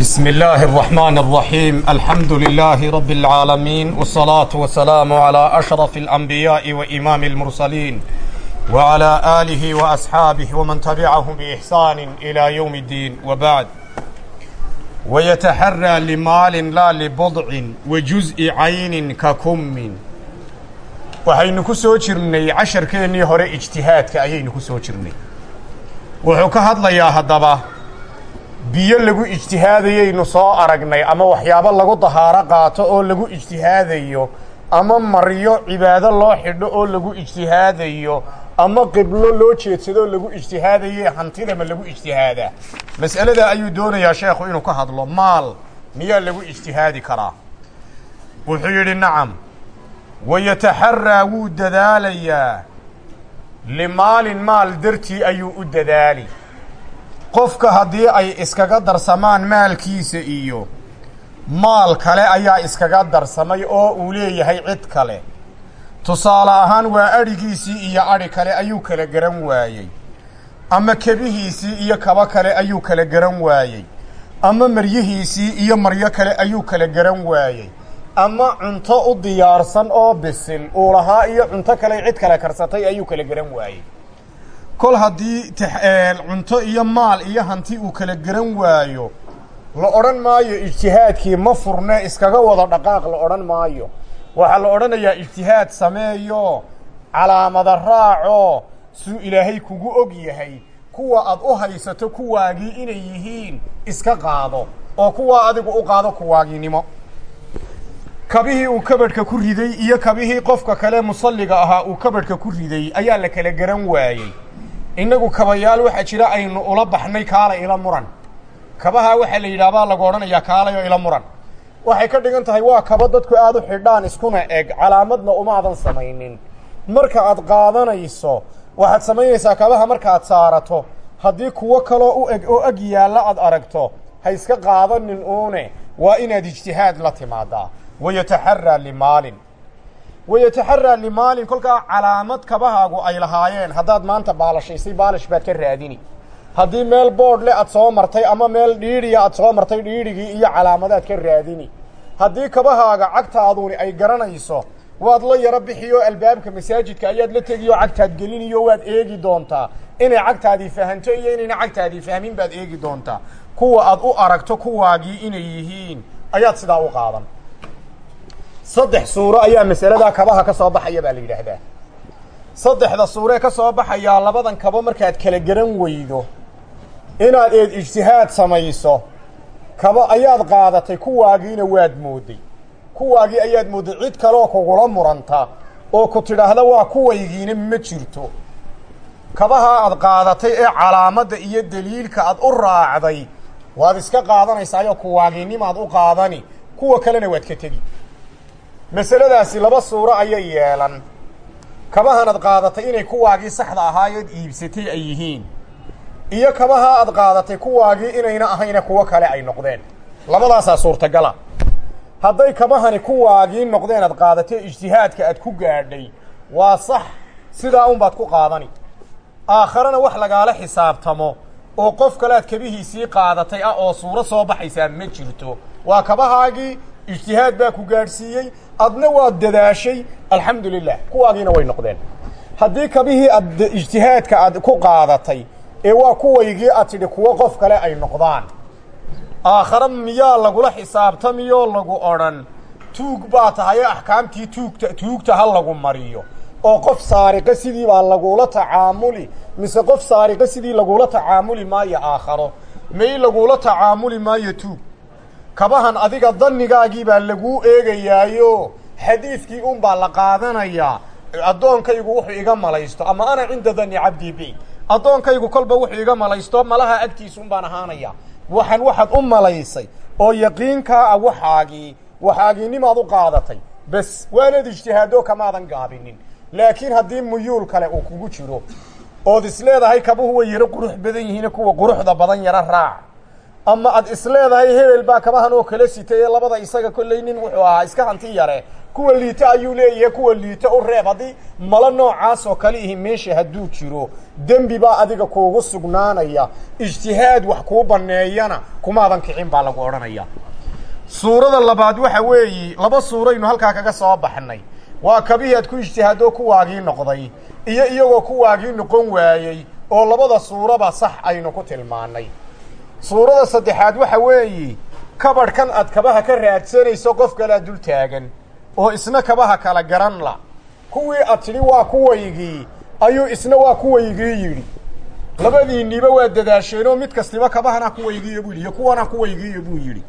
بسم الله الرحمن الرحيم الحمد لله رب العالمين والصلاة والسلام على أشرف الأنبياء وإمام المرسلين وعلى آله وأصحابه ومن تبعهم بإحسان إلى يوم الدين وبعد ويتحرى لمال لا لبضع وجزء عين ككم waxaynu ku soo jirnay casharkeennii hore ijtihaadka ayaynu ku soo jirnay wuxuu ka hadlayaa haddaba biyo lagu ijtihaadayaynu soo aragnay ama waxyaabo lagu dahaaro qaato oo lagu ijtihaadayo ama maryo cibaado loo xidho oo lagu ijtihaadayo ama qiblo loo jeedsado oo lagu ijtihaadaye hantidama lagu ijtihaadaa mas'aladaa ayuu doonayaa sheekhu inuu ka hadlo maal miyaa lagu ijtihaadi karaa? Wuxuu yidhi nacam wayataxaraa wuu dadaalayaa. Limaalin maal dartii ayuu u dadaali qofka haddii ay iskaga darsamaan maalkiisa iyo maal kale ayaa iskaga darsamay oo uu leeyahay cid kale. Tusaale ahaan waa adhigiisii iyo adhi kale ayuu kala garan waayey. Ama kebihiisii iyo kabo kale ayuu kala garan waayey. Ama maryihiisii iyo maryo kale ayuu kala garan waayey. Ama cunto u diyaarsan oo bisil uu lahaa iyo cunto kale cid kale karsatay ayuu kala garan waayey kol haddii cunto iyo maal iyo hanti uu kala garan waayo la odhan maayo ijtihaadkii ma furne iskaga wada dhaqaaq la odhan maayo. Waxaa la odhanayaa ijtihaad sameeyo calaamada raaco suu ilaahay kugu og yahay. Kuwa aad u haysato kuwaagii inay yihiin iska qaado. Oo kuwaa adigu u qaado kuwaaginimo. Kabihii uu kabadhka ku riday iyo kabihii qofka kale musalliga ahaa uu kabadhka ku riday ayaa la kala garan waayey innagu kabayaal waxaa jira aynu ula baxnay kaala ila muran. Kabahaa waxaa la yidhaahbaa lagu odhanayaa kaalayo ila muran. Waxay ka dhigan tahay waa kaba dadku aada u xidhaan iskuna eg calaamadna umaadan samaynin. Marka aad qaadanayso waxaad samaynaysaa kabaha markaaad saarato. Haddii kuwo kaloo u eg oo ag yaalla aad aragto ha iska qaadanin uune. Waa inaad ijtihaad la timaadaa. Wayataxaraa limaalin wayataxaraa limaalin kolkaa calaamad kabahaagu ay lahaayeen haddaad maanta baalashaysay baalash baad ka raadini haddii meel boodh le aad soo martay ama meel dhiidhiya aad soo martay dhiidhigii iyo calaamadaad ka raadini haddii kabahaaga cagtaaduuni ay garanayso waad la yaro bixiyo albaabka masaajidka ayaad la tegiyo cagtaad geliniyo waad eegi doontaa inay cagtaadii fahanto iyo inayna cagtaadii fahmin baad eegi doontaa kuwa aad u aragto kuwaagii inay yihiin ayaad sidaa u qaadan saddex suuro ayaa masaladaa kabaha ka soo baxaya baa la yidhaahdaa. Saddexda suuree ka soo baxayaa labadan kabo markaad kala garan weydo inaad eed ijtihaad samayso kabo ayaad qaadatay kuwaagiina waad mooday kuwaagii ayaad mooday cid kaleoo kugula muranta oo ku tidhaahda waa kuwaygiina ma jirto. Kabahaa aad qaadatay ee calaamadda iyo deliilka aad u raacday waad iska qaadanaysaayoo kuwaagiinimaad u qaadani kuwa kalena waad ka tegi masaladaasi laba suuro ayay yeelan. Kabahan aad qaadatay inay kuwaagii saxda ahaayood iibsatay ay yihiin. Iyo kabaha aad qaadatay kuwaagii inayna ahayna kuwo kale ay noqdeen. Labadaasaa suurtagala. Hadday kabahani kuwaagii noqdeen aad qaadatay ijtihaadka aad ku gaadhay waa sax sidaa unbaad ku qaadani. Aakharena wax lagaala xisaabtamo oo qof kale aad kabihiisii qaadatay ah oo suuro soo baxaysaa ma jirto. Waa kabahaagii ijtihaad baa ku gaadhsiiyey adna waad dadaashay alxamdu lilah kuwaagiina way noqdeen. Haddii kabihii aad ijtihaadka aad ku qaadatay ee waa kuwaygii aad tidhi kuwo qof kale ay noqdaan. Aakhare miyaa lagula xisaabtamiyoo lagu odhan tuug baa tahaye axkaamtii tuugta tuugta ha lagu mariyo. Oo qof saariqa sidii baa lagula tacaamuli mise qof saariqa sidii lagula tacaamuli maayo aakharo. May lagula tacaamuli maayo tuug kabahan adiga dannigaagii baa laguu eegayaayo. Xadiidkii un baa la qaadanayaa addoonkaygu wuxuu iga malaysto ama ana cinda danni cabdii bi. Addoonkaygu kolba wuxuu iga malaysto malaha agtiisa un baan ahaanaya waxaan waxaad u malaysay oo yaqiinkaa ah waxaagii waxaagiinimaad u qaadatay. Bes waanaad ijtihaado kamaadan gaabinin. Laakiin haddii muyuul kale uu kugu jiro ood isleedahay kabuhu way yaro qurux badan yihiin kuwa quruxda badan yaro raac ama aad isleedahay hebel baa kabahan oo kala sitay ee labada isaga kolley nin wuxuu ahaa iska hanti yare. Kuwa liita ayuu leeyahay kuwa liita u reeb. Haddii malo noocaas oo kale ihi meesha hadduu jiro dembi baa adiga kuugu sugnaanaya. Ijtihaad wax kuu banneeyana kumaadan kicin baa lagu odhanaya. Suurada labaad waxa weeyi laba suuraynu halkaa kaga soo baxnay. Waa kabihii aad ku ijtihaadoo kuwaagii noqday iyo iyagoo kuwaagii noqon waayey oo labada suuraba sax aynu ku tilmaannay suurada saddexaad waxa weeyi kabadhkan aad kabaha ka raadsanayso qof kalea dul taagan oo isna kabaha kala garan la. Kuwii aad tidhi waa kuwaygii ayuu isna waa kuwaygii yidhi. Labadiinniiba waa dadaasheenoo mid kastiba kabahana kuwaygiiyo buu yidhi iyo kuwana kuwaygiiyo buu yidhi.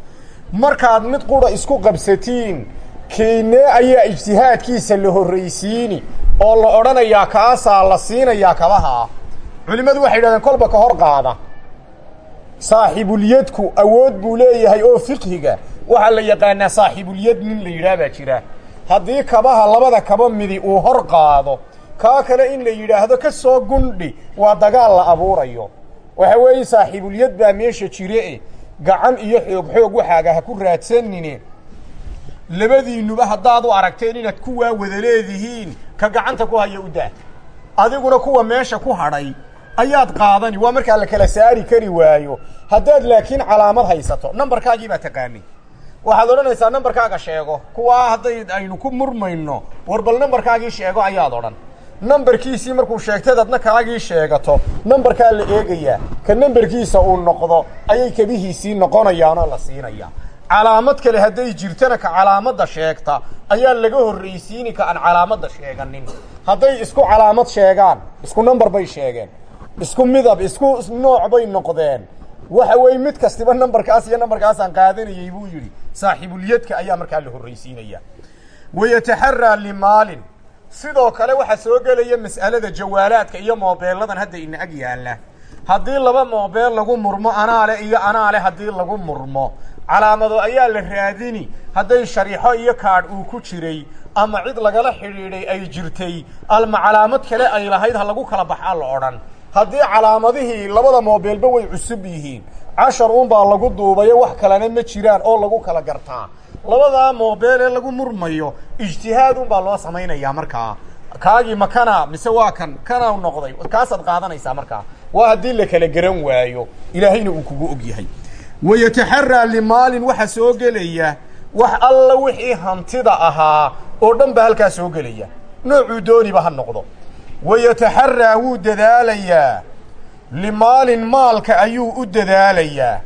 Markaad mid qudha isku qabsatiin kiinee ayaa ijtihaadkiisa la horraysiini oo la odhanayaa kaasaa la siinayaa kabaha. Culimmadu waxay yidhahdeen kolba ka hor qaada saaxiibulyadku awood buu leeyahay oo fiqhiga waxaa la yaqaanaa saaxiibulyad nin la yidhaah baa jira. Haddii kabaha labada kaba midi uu hor qaado kaa kale in la yidhaahdo ka soo gundhi waa dagaal la abuurayo. Waxa weeye saaxiibulyad baa meesha jire gacan iyo xoog xoog waxaaga ha ku raadsanine labadiinnuba haddaad u aragteen inaad kuwaa wada leedihiin ka gacanta ku haya u daa. Adiguna kuwa meesha ku hadhay ayaad qaadani waa markaa la kala saari kari waayo. Haddaad laakiin calaamad haysato nambarkaagii baa taqaanay. Waxaad odhanaysaa nambarkaaga sheego. Kuwaa hadday aynu ku murmayno war bal nambarkaagii sheego ayaad odhan. Nambarkiisii markuu sheegtay adna kaagii sheegato. Nambarkaa la eegayaa ka nambarkiisa uu noqdo ayay kabihiisii noqonayaanoo la siinayaa. Calaamad kale hadday jirtana ka calaamadda sheegta ayaa laga horraysiini ka aan calaamadda sheeganin. Hadday isku calaamad sheegaan isku nambar bay sheegeen isku midab isku nooc bay noqdeen. Waxa weeye mid kastiba nambarkaas iyo nambarkaasaan qaadanayey buu yidhi saaxiibulyadka ayaa markaa la horraysiinaya. Wayataxaraa limaalin. Sidoo kale waxaa soo gelaya mas'alada jawaalaadka iyo moobeelladan hadda ina ag yaalla. Haddii laba moobeel lagu murmo anaale iyo anaale haddii lagu murmo. Calaamado ayaa la raadini. Hadday shariixo iyo kaadh uu ku jiray ama cid lagala xidhiidhay ay jirtay alma calaamad kale ay lahayd ha lagu kala baxaa la odhan haddii calaamadihii labada moobeelba way cusub yihiin cashar uunbaa lagu duubayo wax kalena ma jiraan oo lagu kala gartaa. Labadaa moobeel ee lagu murmayo ijtihaad unbaa loo samaynayaa markaa kaagii ma kana mise waa kan kana noqday kaasaad qaadanaysaa markaa waa haddii la kala garan waayo ilaahayna uu kugu og yahay. Wayataxaraa limaalin waxa soo gelaya wax alla wixii hantida ahaa oo dhan baa halkaa soo gelaya. Noocuu dooniba ha noqdo wayataxaraa wuu dadaalayaa limaalin maalka ayuu u dadaalayaa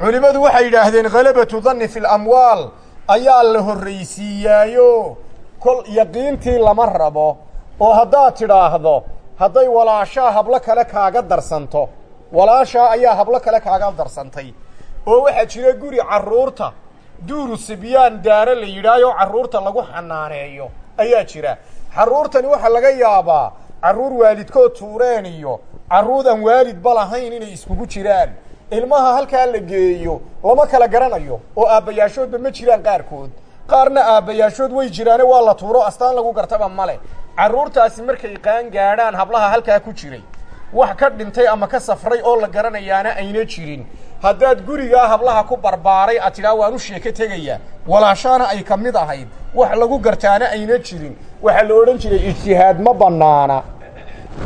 culimmadu waxay yidhaahdeen khalabatu danni fi lamwaal ayaa la horraysiiyaayo kol yaqiintii lama rabo oo haddaad tidhaahdo hadday walaashaa hablo kale kaaga darsanto walaashaa ayaa hablo kale kaaga darsantay oo waxaa jira guri carruurta duuru sibyaan daaro la yidhaahyo carruurta lagu xanaaneeyo ayaa jira carruurtani waxaa laga yaabaa carruur waalidkood tuureen iyo carruur aan waalidba lahayn inay iskugu jiraan. Ilmaha halkaa la geeyo lama kala garanayo oo aabbayaashoodba ma jiraan qaarkood. Qaarna aabbayaashood way jiraane waa la tuuro astaan lagu gartaba male. Carruurtaasi markay qaan gaadhaan hablaha halkaa ku jiray. Wax ka dhintay ama ka safray oo la garanayaana ayna jirin haddaad gurigaa hablaha ku barbaaray aad tidhaa waan u sheeko tegayaa. Walaashaana ay ka mid ahayd. Wax lagu gartaana ayna jirin. Waxaa la odhan jiray ijtihaad ma bannaana.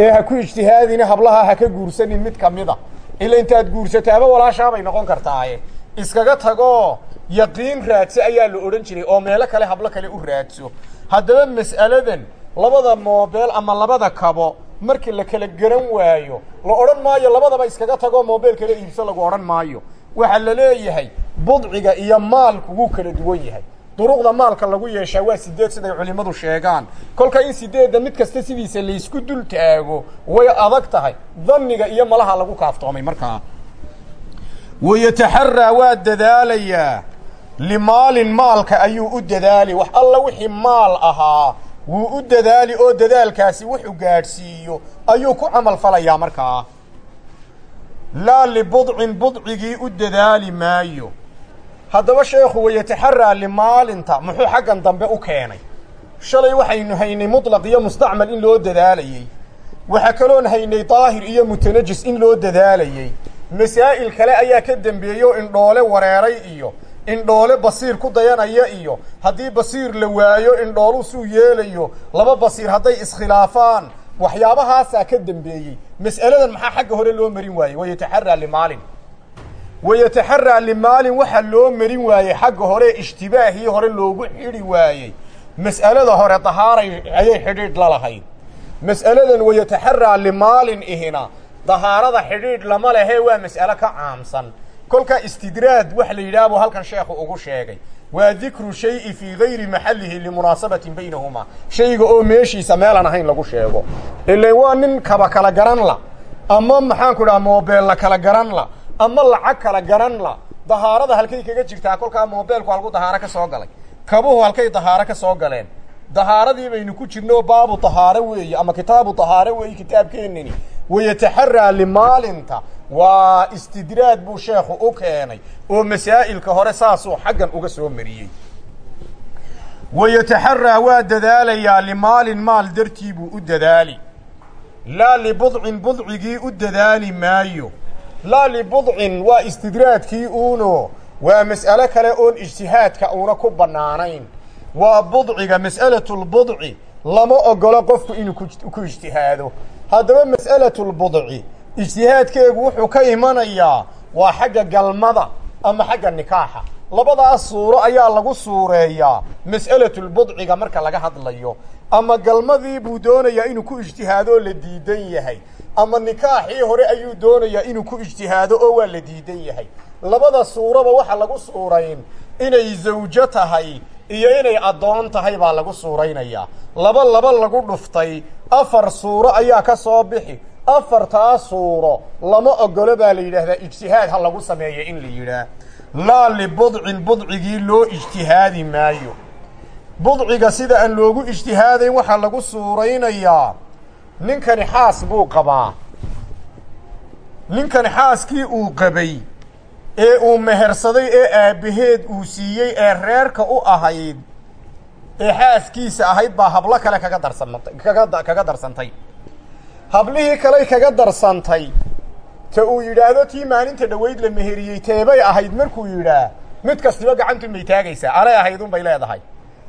Ee ha ku ijtihaadina hablaha ha ka guursanin mid ka a. Ila intaad guursataaba walaashaabay noqon kartaaye. Iskaga tagoo yaqiin raadso ayaa la odhan jiray oo meelo kale hablo kale u raadso. Haddaba mas'aladan labada moobeel ama labada kabo markii la kala garan waayo la odhan maayo labadaba iskaga tagoo moobeel kala iibso lagu odhan maayo. Waxaa la leeyahay budciga iyo maalku wuu kala duwan yahay. Duruqda maalka lagu yeeshaa waa sideed siday culimmadu sheegaan. Kolka in sideedda mid kasta sidiisa laysku dul taago way adag tahay. Danniga iyo malaha lagu kaaftoomay markaa. Wayataxaraa waa dadaalayaa. Limaalin maalka ayuu u dadaali. Wax alla wixii maal ahaa wuu u dadaali oo dadaalkaasi wuxuu gaadhsiiyo ayuu ku camal falayaa markaa. Laa libudcin budcigii u dadaali maayo. Haddaba sheekhu wayataxaraa limaalinta muxuu xaggan dambe u keenay. Shalay waxaynu haynay mutlaq iyo mustacmal in loo dadaalayey waxaa kaloon haynay daahir iyo mutanajis in loo dadaalayey masaa'il kale ayaa ka dembeeyey oo indhoole wareeray iyo indhoole basiir ku dayanaya iyo haddii basiir la waayo indhoolu suu yeelayo laba basiir hadday iskhilaafaan waxyaabahaasaa ka dambeeyey. Mas'aladan maxaa xagga hore loo marin waayey? Wayataxaraa limaalin wayataxaraa limaalin waxaa loo marin waayey xagga hore ishtibaahii hore loogu xidhi waayey. Mas'alada hore dahaaray ayay xidhiidh la lahayd mas'aladan wayataxaraa limaalin ihina dahaarada xidhiidh lama lehe waa mas'alo ka caamsan kolkaa istidraad wax la yidhaah buu halkan sheekhu ugu sheegay. Waa dikru shayi fii gayri maxallihi limunaasabatin baynahumaa shayga oo meeshiisa meelaan ahayn lagu sheego. Ilan waa nin kaba kala garan la. Ama maxaanku dhaha moobeella kala garan la. Ama lacag kala garan la. Dahaarada halkay kaga jirtaa kolkaa moobeelku halku dahaaro ka soo galay. Kabuhu halkay dahaaro ka soo galeen. Dahaaradii baynu ku jirno baabu dahaaro weeye ama kitaabu dahaaro weeye kitaabkeenini wayataxaraa limaalinta waa istidraad buu sheekhu u keenay oo masaa'ilka hore saasuu xaggan uga soo mariyey wayataxaraa waa dadaalayaa limaalin maal dartii buu u dadaali laa libudcin budcigii u dadaali maayo laa libudcin waa istidraadkii uuno waa mas'alo kale oon ijtihaadka uuna ku bannaanayn waa budciga mas'alatulbudci lama ogolo qofku inuu ku ijtihaado haddaba mas'alatulbudci ijtihaadkeegu wuxuu ka imanayaa waa xagga galmada ama xagga nikaaxa. Labadaas suuro ayaa lagu suureeyaa mas'alatulbudciga marka laga hadlayo. Ama galmadii buu doonayaa inuu ku ijtihaado oo la diidan yahay. Ama nikaaxii hore ayuu doonayaa inuu ku ijtihaado oo waa la diidan yahay. Labada suuraba waxa lagu suurayn inay zawjo tahay iyo inay addoon tahay baa lagu suuraynayaa. Laba laba lagu dhuftay afar suuro ayaa ka soo bixi. Afartaa suuro lama ogolo baa la yidhaahdaa ijtihaad ha lagu sameeyo in la yidhaah. Laa libudcin budcigii loo ijtihaadi maayo. Budciga sida aan loogu ijtihaadayn waxaa lagu suuraynayaa ninkani xaas buu qabaa. Ninkani xaaskii uu qabay ee uu mehersaday ee aabbaheed uu siiyey ee reerka u ahayd ee xaaskiisa ahayd baa hablo kale kaga darsamantay kaga kaga darsantay. Hablihii kaley kaga darsantay ta uu yidhaahdo tii maalinta dhoweyd la meheriyey teebay ahayd. Markuu yidhaah mid kastiba gacantuun bay taagaysaa anay ahayd un bay leedahay.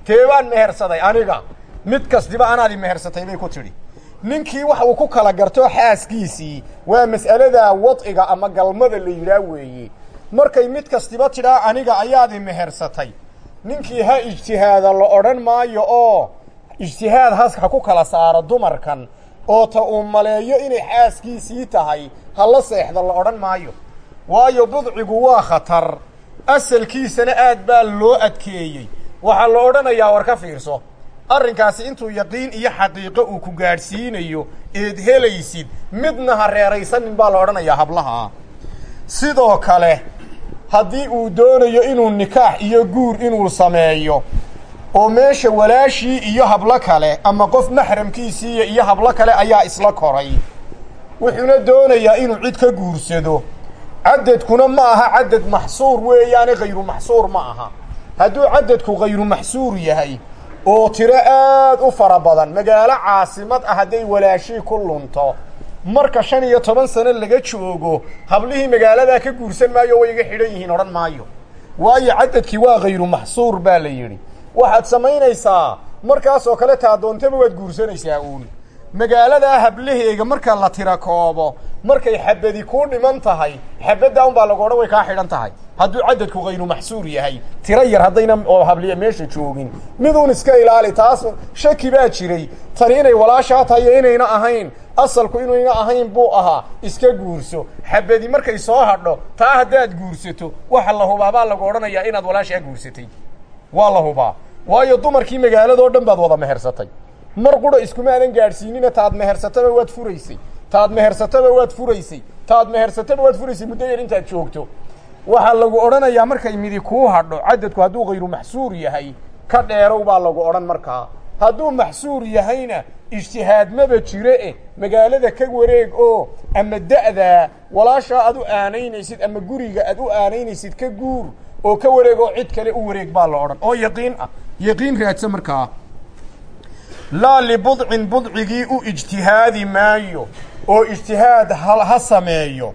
Teebaan mehersaday aniga mid kastiba anaadi mehersatay bay ku tidhi. Ninkii wax uu ku kala garto xaaskiisii waa mas'alada wadciga ama galmada la yidhaah weeye markay mid kastiba tidhaa aniga ayaadi mehersatay. Ninkii ha ijtihaada la odhan maayo oo ijtihaad has ha ku kala saaro dumarkan oo ta uu maleeyo inay xaaskiisii tahay ha la seexda la odhan maayo. Waayo budcigu waa khatar. Asalkiisana aad baa loo adkeeyey. Waxaa la odhanayaa war ka fiirso. Arrinkaasi intuu yaqiin iyo xaqiiqo uu ku gaadhsiinayo eed helaysid midna ha reeraysanin baa la odhanayaa hablaha. Sidoo kale haddii uu doonayo inuu nikaax iyo guur inuu sameeyo oo meesha walaashii iyo hablo kale ama qof maxramkiisiiya iyo hablo kale ayaa isla koray wuxuuna doonayaa inuu cid ka guursado. Cadadkuna ma aha cadad maxsuur weeyaane khayru maxsuur ma aha. Hadduu cadadku khayru maxsuur yahay oo tiro aad u fara badan magaalo caasimad ah hadday walaashii ku lunto marka shan iyo toban sano laga joogo hablihii magaaladaa ka guursan maayo way iga xidhan yihiin odhan maayo. Waayo cadadkii waa khayru maxsuur baa la yidhi. Waxaad samaynaysaa markaasoo kale taa doontaba waad guursanaysaa uun. Magaaladaa hablaheega marka la tira koobo markay xabadi kuu dhiman tahay xabaddaa un baa lagu odhan way kaa xidhan tahay. Hadduu cadadku khayru maxsuur yahay tiro yar haddayna oo habliya meesha joogin. Miduun iska ilaali taas shaki baa jiray. Tani inay walaashaa tahay iyo inayna ahayn asalku inayna ahayn buu ahaa iska guurso. Xabadi markay soo hadho taa haddaad guursato waxa la hubaa baa lagu odhanayaa inaad walaashaa guursatay. Waa la hubaa. Waayo dumarkii magaaladoo dhan baad wada mehersatay. Mar qura iskumaadan gaadhsiinina taad mehersataba waad furaysay. Taad mehersataba waad furaysay. Taad mehersataba waad furaysay muddo yar intaad joogto. Waxaa lagu odhanayaa markay midi kuu hadho cadadku hadduu khayru maxsuur yahay ka dheerow baa lagu odhan markaa hadduu maxsuur yahayna ijtihaad maba jire eh magaalada ka wareeg oo ama da'daa walaashaa aad u aanaynaysid ama guriga aad u aanaynaysid ka guur oo ka wareeg oo cid kale u wareeg baa la odhan. Oo yaqiin ah. Yaqiin raadsa markaa laa libudcin budcigii u ijtihaadi maayo oo ijtihaad ha sameeyo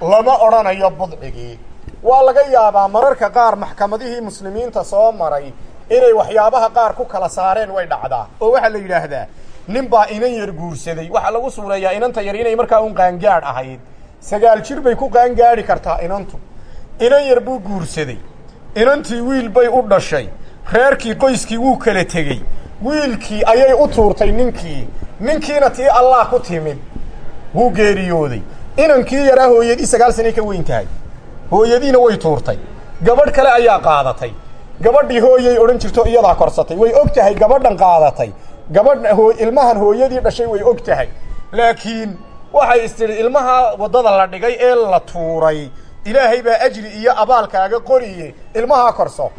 lama odhanayo budcigii. Waa laga yaabaa mararka qaar maxkamadihii muslimiinta soo maray inay waxyaabaha qaar ku kala saareen way dhacdaa. Oo waxaa la yidhaahdaa nin baa inan yar guursaday. Waxaa lagu suureeyaa inanta yar inay markaa un qaangaadh ahayd. Sagaal jir bay ku qaangaadhi kartaa inantu. Inan yar buu guursaday. Inantii wiil bay u dhashay. Reerkii qoyskii wuu kala tegey. Wiilkii ayay u tuurtay ninkii. Ninkiina tii allah ku timid. Wuu geeriyooday. Inankii yaraa hooyadii sagaal sanay ka weyn tahay. Hooyadiina way tuurtay. Gabadh kale ayaa qaadatay gabadhii hooyay odhan jirto iyadaa korsatay. Way og tahay gabadhan qaadatay. Gabadha hoo ilmahan hooyadii dhashay way og tahay. Laakiin waxay istidhi ilmaha waddada la dhigay ee la tuuray. Ilaahay baa ajri iyo abaalkaaga qoriye. Ilmahaa korso.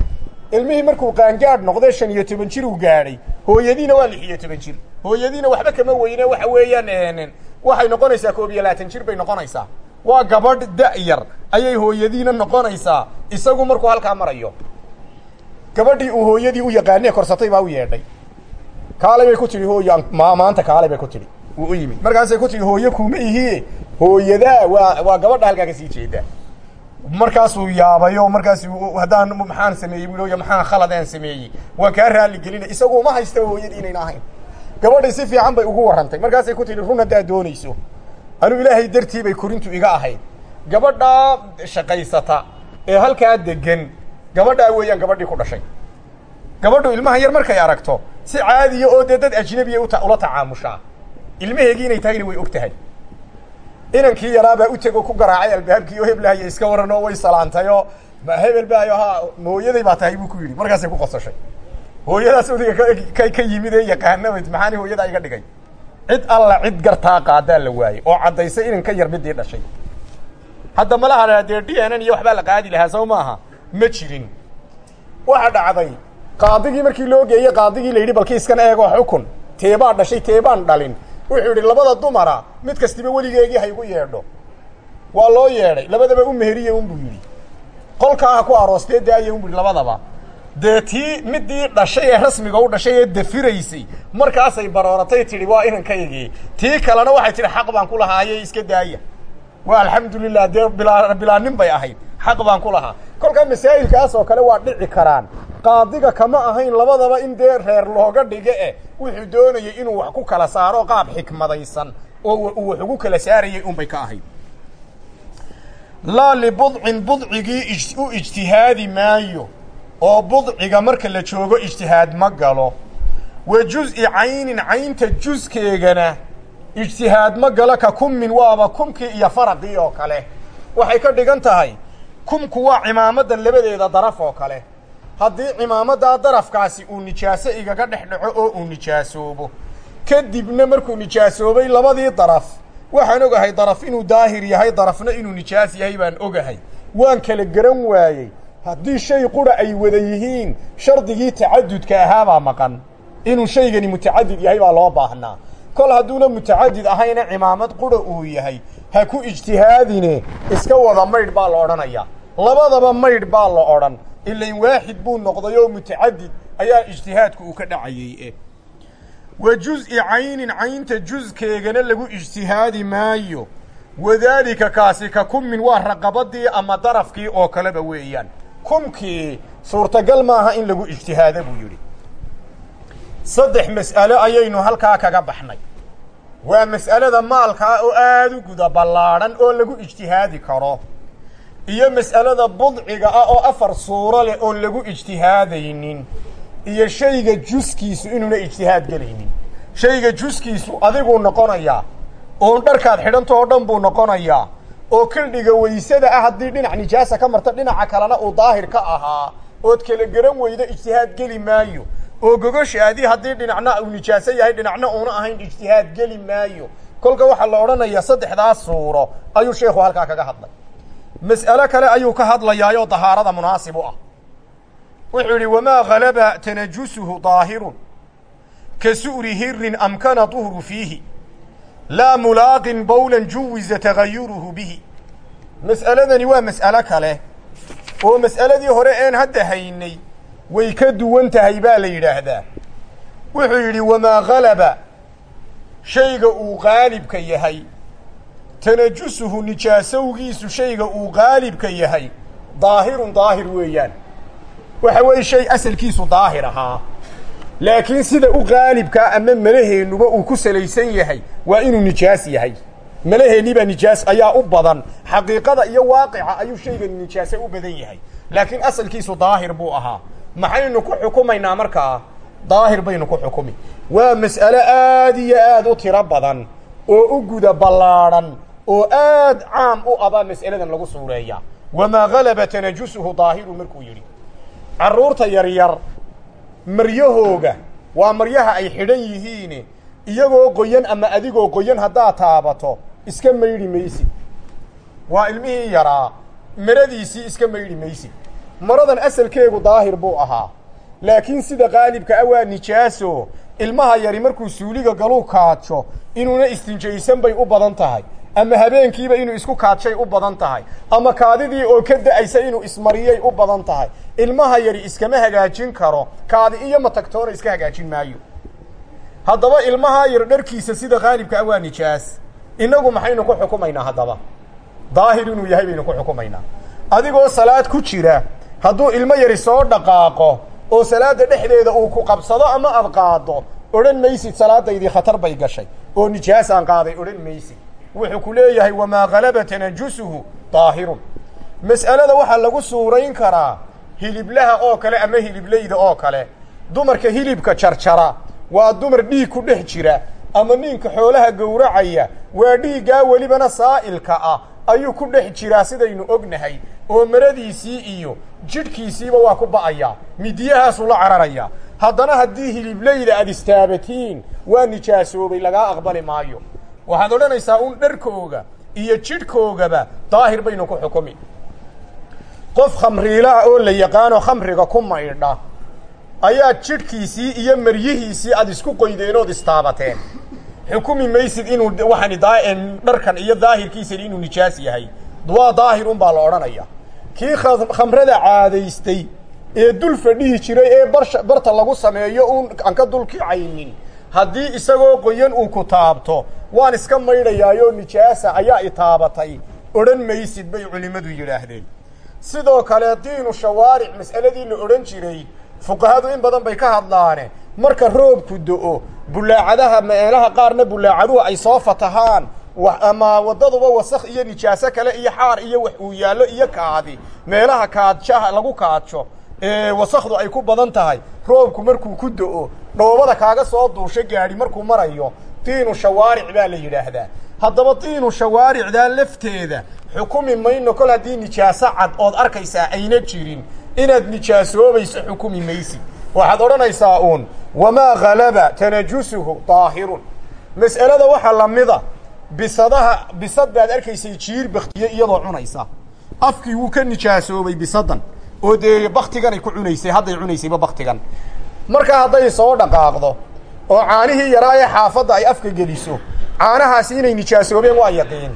Ilmihii markuu qaangaadh noqday shan iyo toban jir uu gaadhay. Hooyadiina waa lix iyo toban jir. Hooyadiina waxba kama weyne waxa weeyaan waxay noqonaysaa koob iyo labaatan jir bay noqonaysaa. Waa gabadh da-yar ayay hooyadiina noqonaysaa. Isagu markuu halkaa marayo gabadhii uu hooyadii u yaqaanee korsatay baa u yeedhay. Kaalay bay ku tidhi hooya ma maanta kaalay bay ku tidhi. Wuu u yimid. Markaasay ku tidhi hooye kuuma ihie hooyadaa waa waa gabadha halkaa ka sii jeeda. Markaasuu yaabayo markaas haddaan maxaan sameeyey bu y maxaan khaladaan sameeyey. Waa kaa raali gelina isagu uma haysta hooyadii inayna ahayn. Gabadhay si fiican bay ugu warrantay markaasay ku tidhi run haddaad doonayso. Anuu ilaahay dartii bay korintu iga ahayd. Gabadhaa shaqaysata ee halkaa degan gabadhaa weeyaan gabadhii ku dhashay. Gabadhu ilmaha yar markay aragto si caadiya oo dee dad ajnabiya ula tacaamushaa. Ilmaheegii inay tahayna way og tahay inankii yaraabaa u tego ku garaacay albaabkii oo heblahaya iska waran oo way salaantayoo hebel baayo ha hooyaday baa tahay buu ku yidhi markaasay ku qosashay. Hooyadaas odiga ka ka yimid ee yaqaanabad maxaani hooyadaa iga dhigay? Cid alla cid gartaa qaadaa la waayey oo caddaysay inan ka yar midii dhashay. Hadda malaha dee d n n iyo waxbaa la qaadi lahaa soo maaha ma jirin. Waxa dhacday qaadigii markii loo geeyey qaadigii la yidhi balki iskan eego xukun. Teebaa dhashay teebaan dhalin. Wuxuu yidhi labada dumara mid kastiba weligeegii ha igu yeedho. Waa loo yeedhay labadaba u meheriye unbuu yidhi. Qolkaa ha ku aroostee daaya unbu yidhi labadaba. Dee tii midii dhashay ee rasmiga u dhashay ee dafiraysay markaasay barooratay tidhi waa inankaygii tii kalena waxay tidhi xaq baan ku lahaaye iska daaya waa alxamdulilah dee bilaa bilaanin bay ahayd xaq baan ku lahaa. Kolkaa masaa'ilkaas oo kale waa dhici karaan. Qaadiga kama ahayn labadaba in dee reer looga dhiga eh. Wuxuu doonayay inuu wax ku kala saaro qaab xikmadaysan oo uu wax ugu kala saarayay unbay ka ahayd. Laa libudcin budcigii u ijtihaadi maayo oo budciga marka la joogo ijtihaad ma galo. Wa juz-i caynin caynta juskeegana ijtihaad ma galo ka kummin waaba kumkii iyo faraqii oo kale. Waxay ka dhigan tahay kumku waa cimaamadda labadeeda daraf oo kale. Haddii cimaamaddaa darafkaasi uu nijaaso igaga dhex dhaco oo uu nijaasoobo kadibna markuu nijaasoobay labadii daraf waxaan ogahay daraf inuu daahir yahay darafna inuu nijaas yahay baan ogahay. Waan kala garan waayey. Haddii shay qura ay wada yihiin shardigii tacadudka ahaabaa maqan. Inuu shaygani mutacadid yahay baa loo baahnaa. Kol hadduuna mutacadid ahayna cimaamad qura uu yahay ha ku ijtihaadine iska wada maydh baa la odhanayaa labadaba maydh baa la odhan. Ilain waaxid buu noqday oo mutacadid ayaa ijtihaadku uu ka dhacayey eh. Wa juz-i caynin caynta juskeegana lagu ijtihaadi maayo. Wadaalika kaasi ka kummin waa raqabadii ama darafkii oo kaleba weeyaan. Kumkii suurtagal maaha in lagu ijtihaado buu yidhi. Saddex mas'alo ayaynu halkaa kaga baxnay. Waa mas'alada maalkaa oo aada u guda ballaadhan oo lagu ijtihaadi karo iyo mas'alada budciga ah oo afar suuro leh oon lagu ijtihaadaynin iyo shayga juskiisu inuuna ijtihaad gelaynin. Shayga juskiisu adiguu noqonayaa oon dharkaad xidhanta oo dhan buu noqonayaa oo kildhiga waysada ah haddii dhinac nijaasa ka marta dhinaca kalena uu daahir ka ahaa ood kala garan weydo ijtihaad geli maayo. Oo gogoshaadii haddii dhinacna uu nijaaso yahay dhinacna uuna ahayn ijtihaad geli maayo. Kolka waxaa la odhanayaa saddexdaas suuro ayuu sheekhu halkaa kaga hadlay mas'alo kale ayuu ka hadlayaayoo dahaarada munaasib u ah. Wuxuu yidhi wamaa halaba tanajusuhu daahirun ka su'ri hirin amkana duhru fiihi? Laa mulaaqin bowlan juwiza tagayuruhu bihi. Mas'aladani waa mas'alo kale oo mas'aladii hore een hadda haynay way ka duwan tahay baa la yidhaahdaa. Wuxuu yidhi wamaa halaba shayga uu qaalibka yahay tanajusuhu nijaasowgiisu shayga uu qaalibka yahay daahirun daahir weeyaan waxa weeye shay asalkiisu daahir ahaa laakiin sida u qaalibkaa ama malaheennuba uu ku salaysan yahay waa inuu nijaas yahay malaheenniibaa nijaas ayaa u badan xaqiiqada iyo waaqica ayuu shaygan nijaase u badan yahay laakiin asalkiisu daahir buu ahaa maxaynu ku xukumaynaa markaa daahir baynu ku xukumi waa mas'alo aad iyo aad u tiro badan oo u guda ballaadhan oo aad caam u abaa mas'aladan lagu suureeyaa wamaa galaba tanajusuhu daahiru markuu yidhi. Carruurta yaryar maryahooga waa maryaha ay xidhan yihiin iyagoo qoyan ama adigoo qoyan haddaad taabato iska maydhi maysid waa ilmihii yaraa maradiisii iska maydhi maysid maradan asalkeegu daahir buu ahaa. Laakiin sida qaalibka ah waa nijaaso ilmaha yari markuu suuliga galuu kaajo inuuna istinjaysan bay u badan tahay ama habeenkiiba inuu isku kaadshay u badan tahay. Ama kaadidii oo ka da'aysa inuu ismariyay u badan tahay. Ilmaha yari iskama hagaajin karo. Kaadi iyo matagtoona iska hagaajin maayo. Haddaba ilmaha yar dharkiisa sida qaalibka ah waa nijaas. Innagu maxaynu ku xukumaynaa haddaba? Daahir inuu yahay baynu ku xukumaynaa. Adigoo salaad ku jira hadduu ilmo yari soo dhaqaaqo oo salaadda dhexdeeda uu ku qabsado ama aad qaaddo odhan maysid salaadaydii khatar bay gashay. Oo nijaasaan qaaday odhan maysid wuxuu ku leeyahay wamaa galaba tanajusuhu daahirun mas'alada waxaa lagu suurayn karaa hiliblaha oo kale ama hilibleyda oo kale. Dumarka hilibka jarjara waa dumar dhiig ku dhex jira ama ninka xoolaha gowracaya waa dhiiggaa welibana saa'ilka ah ayuu ku dhex jiraa sidaynu ognahay oo maradiisii iyo jidhkiisiiba waa ku ba'ayaa midiyahaasuu la cararayaa haddana haddii hilibleyda aad istaabatiin waa nijaasoobay lagaa aqbali maayo waxaad odhanaysaa un dharkooga iyo jidhkoogaba daahir baynu ku xukumi. Qof khamriilaha oo la yaqaano khamriga ku maydha ayaa jidhkiisii iyo maryihiisii aad isku qoydeenood istaabateen. Xukumi maysid inuu waxaani dharkan iyo daahirkiisani inuu nijaas yahay. Waa daahir un baa la odhanaya. Kii khamrada caadaystay ee dul fadhihi jiray ee barta lagu sameeyo uun aan ka dulkicaynin haddii isagoo qoyan uu ku taabto waan iska maydhayaayoo nijaasa ayaa i taabatay. Odhan maysid bay culimmadu yidhaahdeen. Sidoo kale diinu shawaaric mas'aladii la odhan jiray fuqahadu in badan bay ka hadlaane. Marka roobku do-o bullaacadaha meelaha qaarna bullaacaduhu ay soo fatahaan. Ama waddaduba wasakh iyo nijaaso kale iyo xaar iyo wax uu yaallo iyo kaadi. Meelaha kaadjaha lagu kaadsho ee wasakhdu ay ku badan tahay. Roobku markuu ku do-o dhoobada kaaga soo duusho gaadhi markuu marayo diinu shawaaric baa la yidhaahdaa. Haddaba diinu shawaaricdaa lafteeda xukumi mayno kol haddii nijaaso cad ood arkaysaa ayna jirin. Inaad nijaasoobayso xukumi maysid waxaad odhanaysaa uun wamaa galaba tanajusuhu daahirun mas'alada waxaa la mida bisadaha bisad baad arkaysay jiir baktiye iyadoo cunaysa. Afkii wuu ka nijaasoobay bisadan oo dee baktiganay ku cunaysay hadday cunaysayba baktigan markaa hadday soo dhaqaaqdo oo caanihii yaraa ee xaafadda ay afka geliso caanahaasi inay nijaasoobeen waa yaqiin.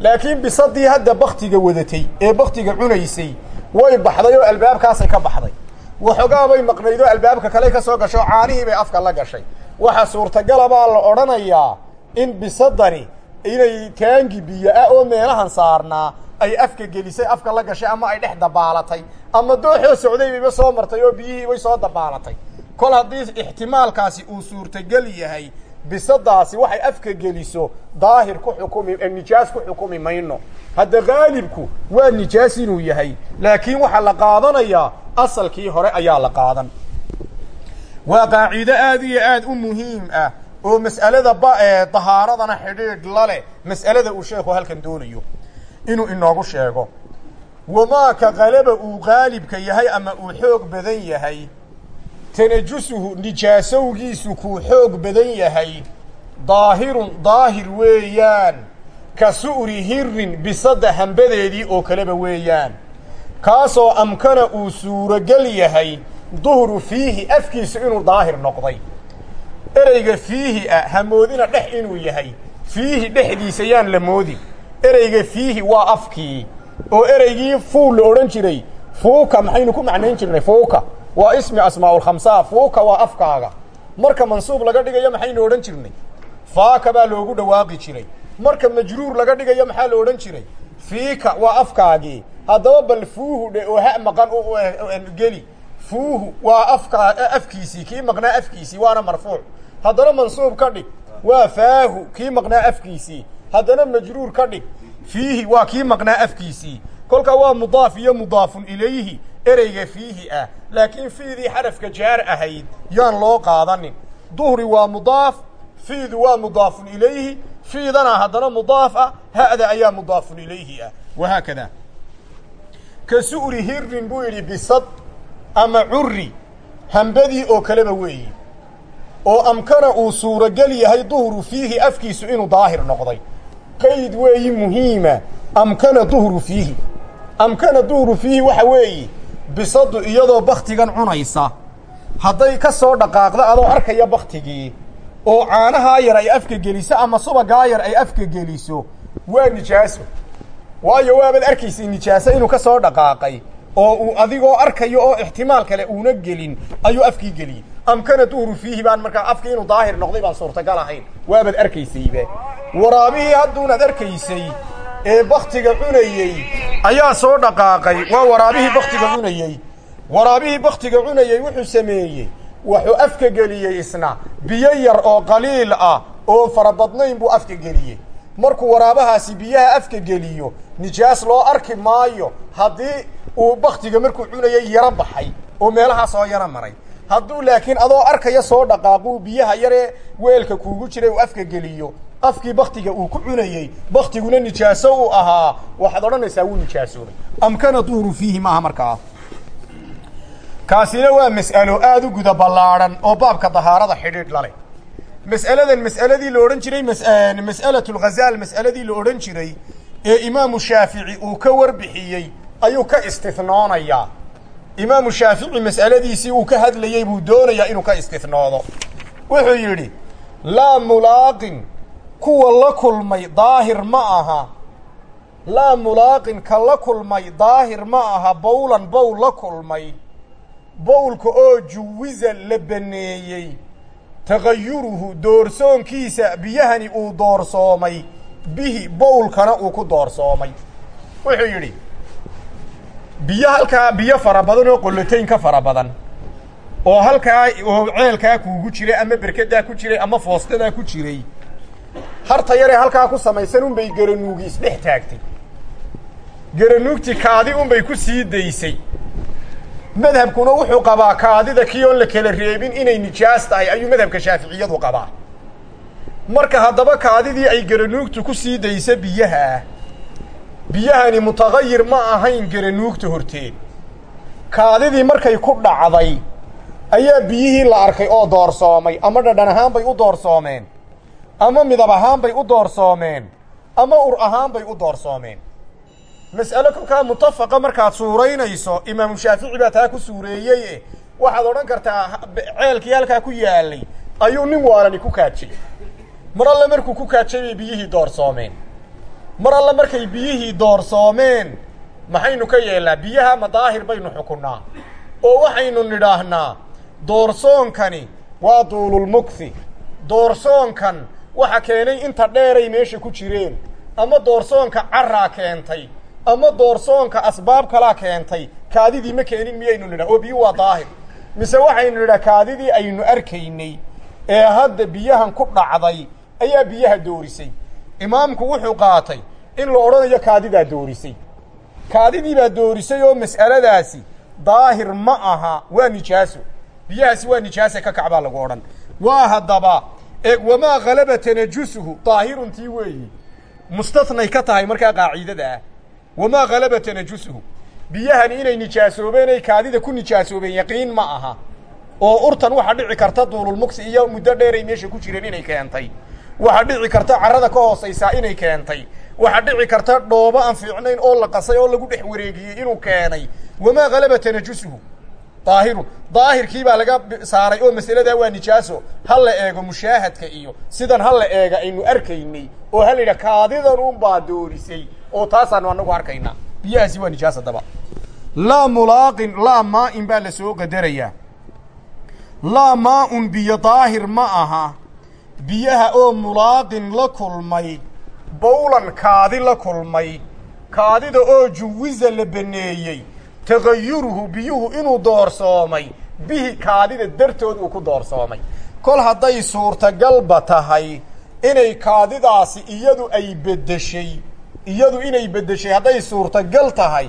Laakiin bisadii hadda baktiga wadatay ee baktiga cunaysay way baxday oo albaabkaasay ka baxday. Waxoogaabay maqnayd oo albaabka kale ka soo gasho caanihii bay afka la gashay. Waxa suurtagala baa la odhanayaa in bisadani inay taangi biyo ah oo meelahan saarnaa ay afka gelisay afka la gashay ama ay dhex dabaalatay ama dooxoo socday bayba soo martay oo biyihii bay soo dabaalatay. Kol haddii ixtimaalkaasi uu suurtagel yahay bisadaasi waxay afka geliso daahir ku xukumi nijaas ku xukumi mayno. Hadda gaalibku waa nijaas inuu yahay laakiin waxaa la qaadanayaa asalkii hore ayaa la qaadan. Waa qaacido aad iyo aad u muhiim ah oo mas'alada ba ee dahaaradana xidhiidh la leh mas'alada uu sheekhu halkan doonayo. Inuu inoogu sheego wamaaka qalaba uu qaalibka yahay ama uu xoog badan yahay tanajusuhu nijaasowgiisu kuu xoog badan yahay daahirun daahir weeyaan ka su'ri hirin bisadda hambadeedii oo kaleba weeyaan kaasoo amkana uu suurogel yahay duhru fiihi afkiisu inuu daahir noqday ereyga fiihi ah hamoodina dhex inuu yahay fiihi dhexdiisa yaan la moodin ereyga fiihi waa afkii oo ereygii fuu la odhan jiray. Fuuka maxaynu ku macnayn jirnay fuuka. Waa ismi asmaa'ulkhamsaa fuuka waa afkaaga. Marka mansuub laga dhigayo maxaynu odhan jirnay. Faaka baa loogu dhawaaqi jiray. Marka majruur laga dhigayo maxaa la odhan jiray? Fiika waa afkaagii. Haddaba bal fuuhu dhe oo ha maqan geli. Fuuhu waa afkaa afkiisii kii maqnaa afkiisii waana marfuuc. Haddana mansuub ka dhig. Waa faahu kii maqnaa afkiisii. Haddana majruur ka dhig fiihi waa kii maqnaa afkiisii. Kolkaa waa mudaaf iyo mudaafun ilayhi ereyga fiihi ah. Laakiin fiidii xarafka jaar ahayd yaan loo qaadanin. Duhri waa mudaaf fiidu waa mudaafun ilayhi. Fiidana haddana mudaaf ah ha'da ayaa mudaafun ilayhi ah. Wahaakada ka su'ri hirin buu yidhi bisad ama curri hambadii oo kaleba weeyi. Oo amkana uu suurogel yahay duhru fiihi afkiisu inuu daahir noqday qayd weeyi muhiima amkana duhru fiihi. Amkana duhru fiihi waxa weeye bisadu iyadoo bakhtigan cunaysa. Hadday ka soo dhaqaaqdo adoo arkaya bakhtigii oo caanahaa yar ay afka geliso ama subagaa yar ay afka geliso waa nijaaso. Waayo waabaad arkaysay nijaaso inuu ka soo dhaqaaqay oo uu adigoo arkayo oo ixtimaal kale uuna gelin ayuu afkii geliyey amkana duhru fiihi baan markaa afkii inuu daahir noqday baan suurtagal ahayn. Waabaad arkaysaybe waraabihii hadduunaad arkaysay ee baktiga cunayey ayaa soo dhaqaaqay. Waa waraabihii baktiga cunayey. Waraabihii baktiga cunayey wuxuu sameeyey. Wuxuu afka geliyey isna. Biyo yar oo qaliil ah oo fara badnayn buu afka geliyey. Markuu waraabahaasi biyaha afka geliyo nijaas loo arki maayo haddii uu baktiga markuu cunayey yaro baxay oo meelahaas oo yaro maray hadduu laakiin adoo arkaya soo dhaqaaquu biyaha yaree weelka kuugu jiray uu afka geliyo afkii baktiga uu ku cunayey baktiguna nijaaso uu ahaa. Waxaad odhanaysaa wuu nijaasoobay. Amkana duhru fiihi maaha markaa kaasina waa mas'alo aada u guda ballaadhan oo baabka dahaarada xidhiidh la leh. Mas'aladan mas'aladii la odhan jiray mas'alatu lghazaal mas'aladii la odhan jiray ee imaamu shaafici uu ka warbixiyey ayuu ka istinoonayaa imaamu shaafici mas'aladiisii uu ka hadlayey buu doonayaa inuu ka istinoodo wuxuu yidhi laa mulaaqin kuwa la kulmay daahir ma aha. Laa mulaaqin ka la kulmay daahir ma aha bowlan bowl la kulmay. Bowlka oo juwiza la baneeyey. Tagayuruhu doorsoonkiisa biyahani uu doorsoomay. Bihi bowlkana uu ku doorsoomay. Wuxuu yidhi biyo halkaa biyo fara badan oo qolotayn ka fara badan. Oo halkaa oo ceelkaa kuugu jiray ama berkadaa ku jiray ama foostadaa ku jiray harta yaree halkaa ku samaysan unbay garanuugi isdhex taagtay. Garanuugti kaadi unbay ku sii daysay madhabkuna wuxuu qabaa kaadida kii oon la kala reebin inay nijaas tahay ayuu madhabka shaaficiyadu qabaa. Marka haddaba kaadidii ay garanuugtu ku sii daysa biyaha biyahani mutagayir ma ahayn garanuugta horteed kaadidii markay ku dhacday ayaa biyihii la arkay oo doorsoomay. Ama dhadhan ahaan bay u doorsoomeen. Ama midab ahaan bay u doorsoomeen. Ama ur ahaan bay u doorsoomeen. Mas'alo kolkaa mutafaqa markaad suuraynayso imaamu shaafici baa taa ku suureeyeye waxaad odhan kartaa ceelkii halkaa ku yaalay ayuu nin waalani ku kaajay mar alle markuu ku kaajay bay biyihii doorsoomeen mar alle markay biyihii doorsoomeen maxaynu ka yeelnaa? Biyaha madaahir baynu xukunnaa. Oo waxaynu nidhaahnaa doorsoonkani waa duululmugthi doorsoonkan waxa keenay inta dheeray meesha ku jireen ama doorsoonka carraa keentay ama doorsoonka asbaab kalaa keentay kaadidii ma keenin miyaynu nidhah oo biyu waa daahir. Mise waxaynu nidhah kaadidii aynu arkaynay ee hadda biyahan ku dhacday ayaa biyaha doorisay imaamku wuxuu qaatay in la odhanayo kaadidaa doorisay. Kaadidii baa doorisay oo mas'aladaasi daahir ma aha waa nijaaso. Biyahaasi waa nijaasa ka kac baa lagu odhan. Waa haddaba wamaa halaba tanajusuhu daahiruntii weeyi mustathnay ka tahay markaa qaaciidada ah. Wamaa halaba tanajusuhu biyahani inay nijaasoobeen ay kaadida ku nijaasoobeen yaqiin ma aha. Oo urtan waxaa dhici karta duululmugsi iyo muddo dheeray meesha ku jireen inay keentay waxaa dhici karta carrada ka hoosaysaa inay keentay. Waxaa dhici karta dhoobo aan fiicnayn oo la qasay oo lagu dhex wareegiyey inuu keenay. Wamaa halaba tanajusuhu daahirun daahirkii baa laga saaray oo masaladaa waa nijaaso. Ha la eego mushaahadka iyo sidan ha la eega aynu arkaynay oo ha la yidhaha kaadidan unbaa doorisay oo taasaanu anagu arkaynaa biyahaasi waa nijaas haddaba laa mulaaqin laa maa-in baa la soo qadarayaa. Laa maa-un biyo daahir ma aha biyaha oo mulaaqin la kulmay bowlan kaadi la kulmay kaadida oo juwiza la baneeyey tagayuruhu biyuhu inuu doorsoomay bihi kaadida dartood uu ku doorsoomay. Kol hadday suurtagalba tahay inay kaadidaasi iyadu ay beddeshay iyadu inay beddeshay hadday suurtagal tahay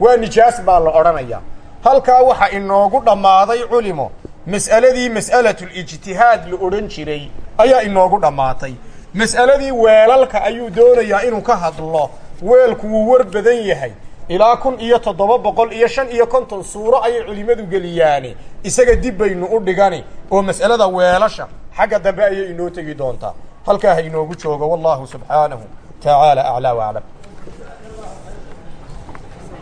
waa nijaas baa la odhanayaa. Halkaa waxaa inoogu dhammaaday culimo mas'aladii mas'alatulijtihaad la odhan jiray ayaa inoogu dhammaatay. Mas'aladii weelalka ayuu doonayaa inuu ka hadlo. Weelku wuu war badan yahay. Ilaa kun iyo toddoba boqol iyo shan iyo konton suuro ayay culimmadu geliyaani isaga dib baynu u dhigani oo mas'alada weelasha xagga dambe ayay inoo tegi doontaa. Halkaa ha inoogu joogo wallahu subxaanahu tacaala aclaa waclam